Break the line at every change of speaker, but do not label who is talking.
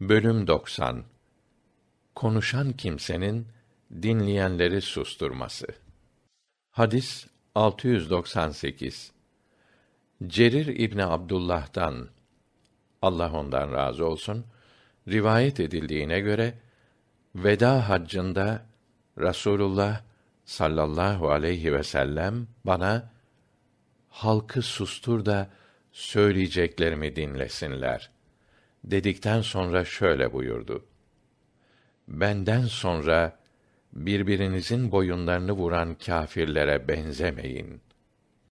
Bölüm 90 Konuşan kimsenin dinleyenleri susturması. Hadis 698. Cerir İbni Abdullah'tan Allah ondan razı olsun rivayet edildiğine göre veda haccında Rasulullah sallallahu aleyhi ve sellem bana halkı sustur da söyleyeceklerimi dinlesinler dedikten sonra şöyle buyurdu. Benden sonra birbirinizin boyunlarını vuran kâfirlere benzemeyin.